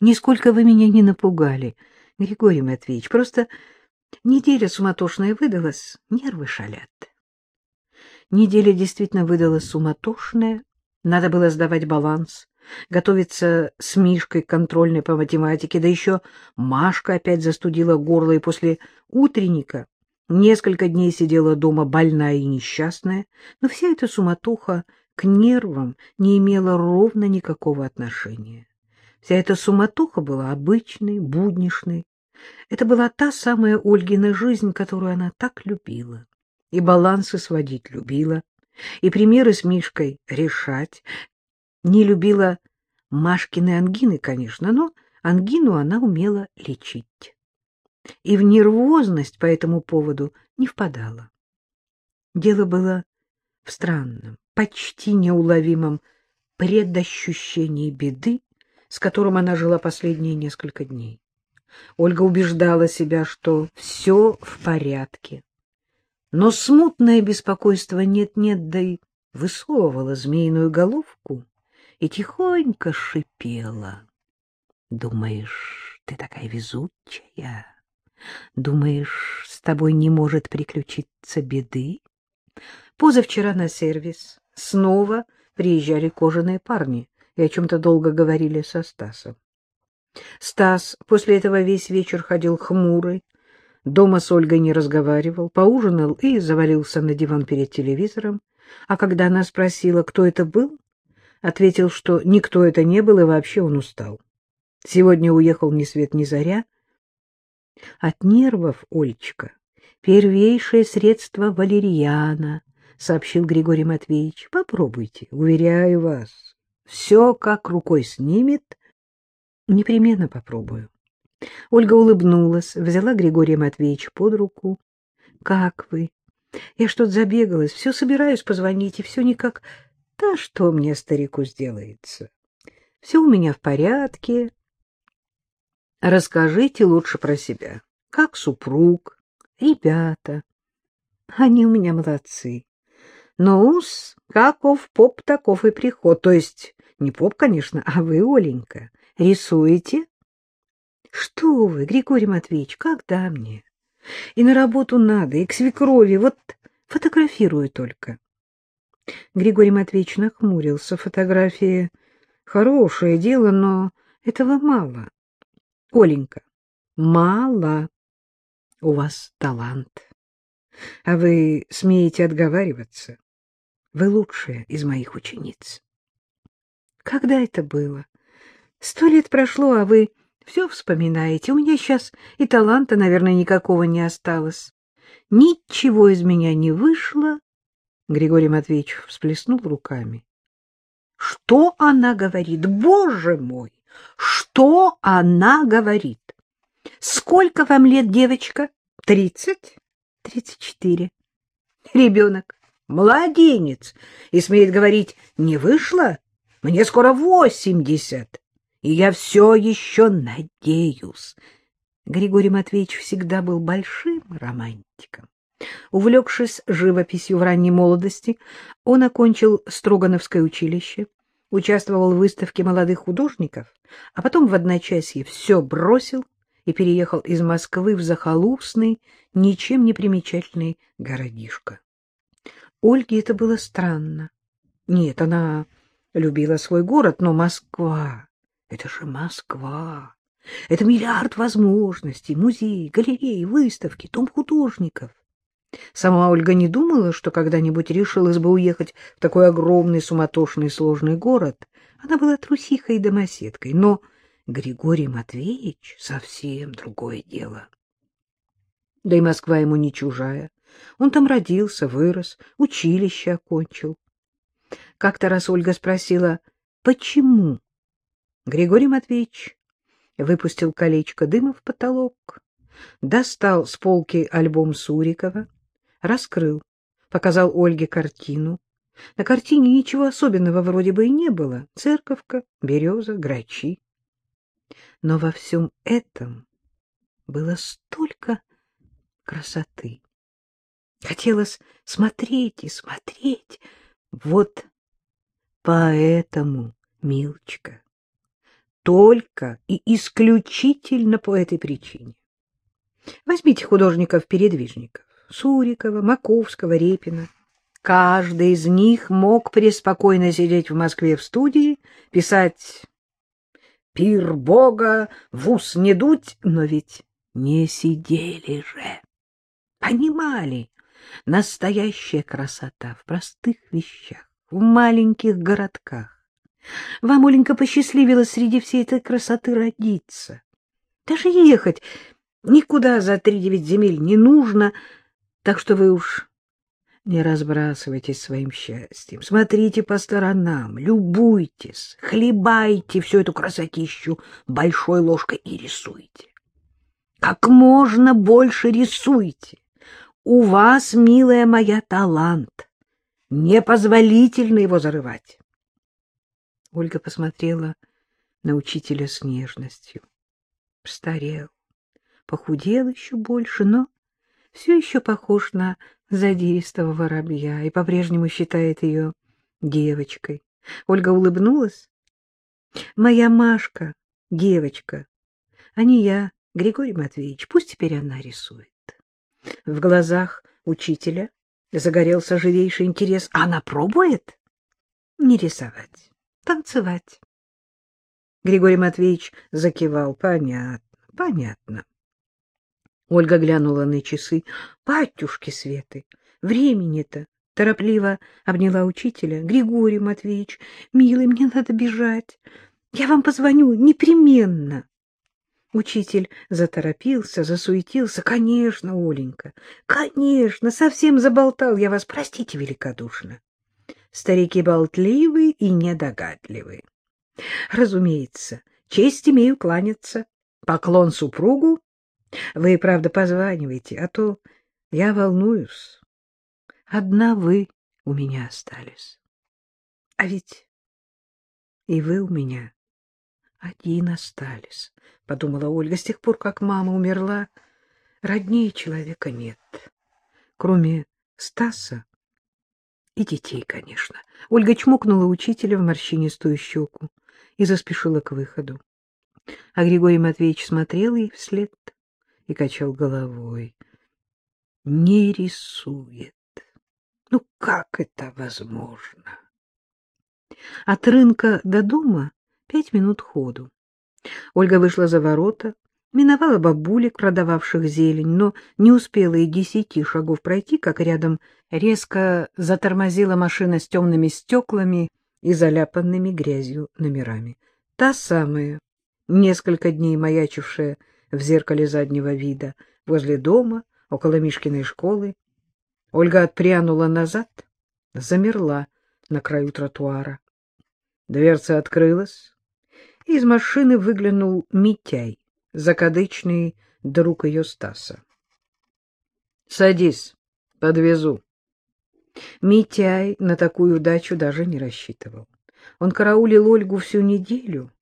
Нисколько вы меня не напугали, Григорий Матвеевич. Просто неделя суматошная выдалась, нервы шалят. Неделя действительно выдалась суматошная. Надо было сдавать баланс, готовиться с Мишкой к контрольной по математике, да еще Машка опять застудила горло, и после утренника несколько дней сидела дома больная и несчастная, но вся эта суматоха к нервам не имела ровно никакого отношения. Вся эта суматоха была обычной, будничной. Это была та самая Ольгина жизнь, которую она так любила. И балансы сводить любила, и примеры с Мишкой решать. Не любила Машкины ангины, конечно, но ангину она умела лечить. И в нервозность по этому поводу не впадала. Дело было в странном, почти неуловимом предощущении беды, с которым она жила последние несколько дней. Ольга убеждала себя, что все в порядке. Но смутное беспокойство нет-нет, да и высовывала змеиную головку и тихонько шипела. Думаешь, ты такая везучая? Думаешь, с тобой не может приключиться беды? Позавчера на сервис снова приезжали кожаные парни и о чем-то долго говорили со Стасом. Стас после этого весь вечер ходил хмурый, дома с Ольгой не разговаривал, поужинал и завалился на диван перед телевизором, а когда она спросила, кто это был, ответил, что никто это не был и вообще он устал. Сегодня уехал ни свет ни заря. От нервов, Олечка, первейшее средство валерьяна, — сообщил Григорий Матвеевич. — Попробуйте, уверяю вас, все как рукой снимет. Непременно попробую. Ольга улыбнулась, взяла Григория Матвеевича под руку. — Как вы? Я что-то забегалась, все собираюсь позвонить, и все никак... Да что мне, старику, сделается? Все у меня в порядке. Расскажите лучше про себя. Как супруг, ребята. Они у меня молодцы. Но ус, каков поп, таков и приход. То есть не поп, конечно, а вы, Оленька, рисуете? Что вы, Григорий Матвеевич, когда мне? И на работу надо, и к свекрови, вот фотографирую только. Григорий Матвеевич нахмурился. Фотографии — хорошее дело, но этого мало. Оленька, мало. У вас талант. А вы смеете отговариваться? Вы лучшая из моих учениц. Когда это было? Сто лет прошло, а вы все вспоминаете. У меня сейчас и таланта, наверное, никакого не осталось. Ничего из меня не вышло. Григорий Матвеевич всплеснул руками. Что она говорит? Боже мой! Что она говорит? Сколько вам лет, девочка? Тридцать? Тридцать четыре. Ребенок. Младенец. И смеет говорить, не вышло? Мне скоро восемьдесят и я все еще надеюсь. Григорий Матвеевич всегда был большим романтиком. Увлекшись живописью в ранней молодости, он окончил Строгановское училище, участвовал в выставке молодых художников, а потом в одночасье все бросил и переехал из Москвы в захолустный, ничем не примечательный городишко. Ольге это было странно. Нет, она любила свой город, но Москва это же Москва. Это миллиард возможностей, музей, галереи, выставки, дом художников. Сама Ольга не думала, что когда-нибудь решилась бы уехать в такой огромный, суматошный, сложный город. Она была трусихой и домоседкой, но Григорий Матвеевич — совсем другое дело. Да и Москва ему не чужая. Он там родился, вырос, училище окончил. Как-то раз Ольга спросила, почему Григорий Матвеевич выпустил колечко дыма в потолок, достал с полки альбом Сурикова, раскрыл, показал Ольге картину. На картине ничего особенного вроде бы и не было. Церковка, береза, грачи. Но во всем этом было столько красоты. Хотелось смотреть и смотреть. Вот поэтому, Милочка, только и исключительно по этой причине. Возьмите художников-передвижников — Сурикова, Маковского, Репина. Каждый из них мог преспокойно сидеть в Москве в студии, писать «Пир Бога, в ус не дуть», но ведь не сидели же. Понимали, настоящая красота в простых вещах, в маленьких городках. Вам, Оленька, посчастливилось среди всей этой красоты родиться. Даже ехать никуда за три девять земель не нужно, так что вы уж не разбрасывайтесь своим счастьем. Смотрите по сторонам, любуйтесь, хлебайте всю эту красотищу большой ложкой и рисуйте. Как можно больше рисуйте. У вас, милая моя, талант. Непозволительно его зарывать. Ольга посмотрела на учителя с нежностью. Старел, похудел еще больше, но все еще похож на задиристого воробья и по-прежнему считает ее девочкой. Ольга улыбнулась. «Моя Машка — девочка, а не я, Григорий Матвеевич. Пусть теперь она рисует». В глазах учителя загорелся живейший интерес. «Она пробует?» «Не рисовать, танцевать». Григорий Матвеевич закивал. «Понятно, понятно». Ольга глянула на часы. «Батюшки Светы, времени-то!» Торопливо обняла учителя. «Григорий Матвеевич, милый, мне надо бежать. Я вам позвоню непременно». Учитель заторопился, засуетился. «Конечно, Оленька, конечно, совсем заболтал я вас, простите великодушно». Старики болтливы и недогадливы. Разумеется, честь имею кланяться. Поклон супругу вы, правда, позванивайте, а то я волнуюсь. Одна вы у меня остались. А ведь и вы у меня один остались, — подумала Ольга. С тех пор, как мама умерла, роднее человека нет, кроме Стаса и детей, конечно. Ольга чмокнула учителя в морщинистую щеку и заспешила к выходу. А Григорий Матвеевич смотрел ей вслед — и качал головой. Не рисует. Ну, как это возможно? От рынка до дома пять минут ходу. Ольга вышла за ворота, миновала бабулек, продававших зелень, но не успела и десяти шагов пройти, как рядом резко затормозила машина с темными стеклами и заляпанными грязью номерами. Та самая, несколько дней маячившая в зеркале заднего вида, возле дома, около Мишкиной школы. Ольга отпрянула назад, замерла на краю тротуара. Дверца открылась, из машины выглянул Митяй, закадычный друг ее Стаса. — Садись, подвезу. Митяй на такую удачу даже не рассчитывал. Он караулил Ольгу всю неделю,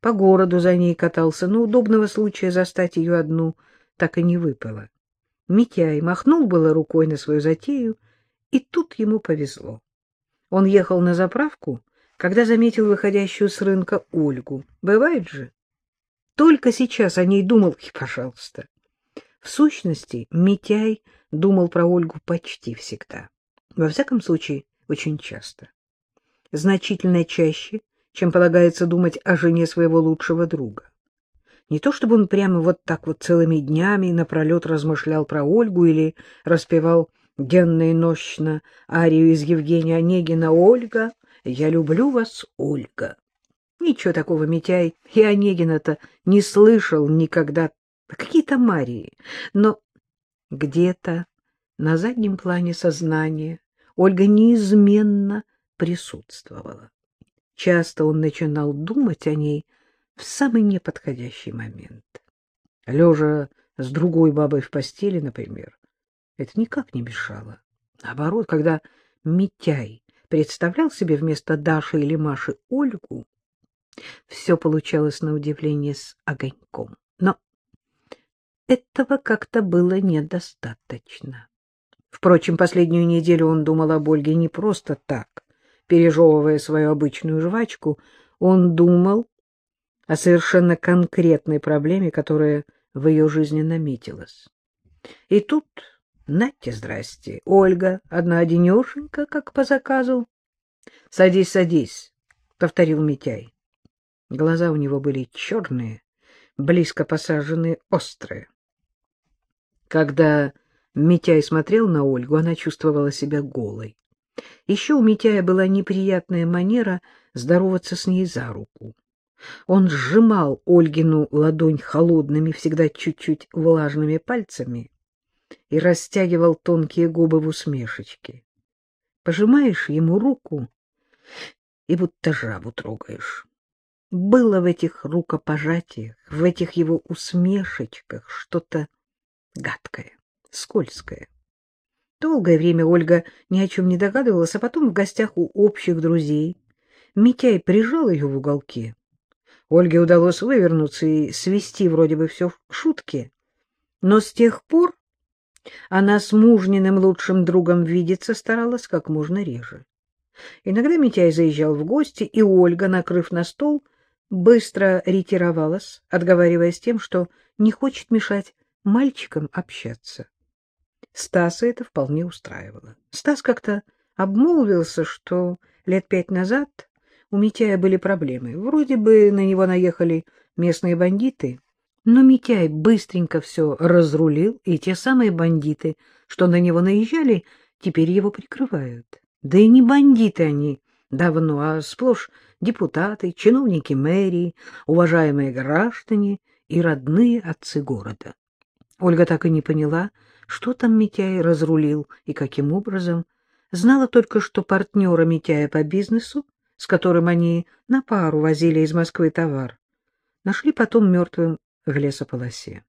по городу за ней катался, но удобного случая застать ее одну так и не выпало. Митяй махнул было рукой на свою затею, и тут ему повезло. Он ехал на заправку, когда заметил выходящую с рынка Ольгу. Бывает же. Только сейчас о ней думал, и пожалуйста. В сущности, Митяй думал про Ольгу почти всегда. Во всяком случае, очень часто. Значительно чаще — чем полагается думать о жене своего лучшего друга. Не то чтобы он прямо вот так вот целыми днями напролет размышлял про Ольгу или распевал денно и нощно арию из Евгения Онегина «Ольга, я люблю вас, Ольга». Ничего такого Митяй и Онегина-то не слышал никогда. Какие-то Марии. Но где-то на заднем плане сознания Ольга неизменно присутствовала. Часто он начинал думать о ней в самый неподходящий момент. Лежа с другой бабой в постели, например, это никак не мешало. Наоборот, когда Митяй представлял себе вместо Даши или Маши Ольгу, все получалось на удивление с огоньком. Но этого как-то было недостаточно. Впрочем, последнюю неделю он думал об Ольге не просто так пережевывая свою обычную жвачку, он думал, о совершенно конкретной проблеме, которая в ее жизни наметилась. И тут, нате здрасте, Ольга, одна-одинешенька, как по заказу. — Садись, садись, — повторил Митяй. Глаза у него были черные, близко посаженные, острые. Когда Митяй смотрел на Ольгу, она чувствовала себя голой. Еще у Митяя была неприятная манера здороваться с ней за руку. Он сжимал Ольгину ладонь холодными, всегда чуть-чуть влажными пальцами и растягивал тонкие губы в усмешечке. Пожимаешь ему руку и будто жабу трогаешь. Было в этих рукопожатиях, в этих его усмешечках что-то гадкое, скользкое. Долгое время Ольга ни о чем не догадывалась, а потом в гостях у общих друзей Митяй прижал ее в уголке. Ольге удалось вывернуться и свести вроде бы все к шутке. Но с тех пор она с мужниным лучшим другом видеться старалась как можно реже. Иногда Митяй заезжал в гости, и Ольга, накрыв на стол, быстро ретировалась, отговариваясь тем, что не хочет мешать мальчикам общаться. Стаса это вполне устраивало. Стас как-то обмолвился, что лет пять назад у Митяя были проблемы. Вроде бы на него наехали местные бандиты, но Митяй быстренько все разрулил, и те самые бандиты, что на него наезжали, теперь его прикрывают. Да и не бандиты они давно, а сплошь депутаты, чиновники мэрии, уважаемые граждане и родные отцы города. Ольга так и не поняла, что там Митяй разрулил и каким образом. Знала только, что партнера Митяя по бизнесу, с которым они на пару возили из Москвы товар, нашли потом мертвым в лесополосе.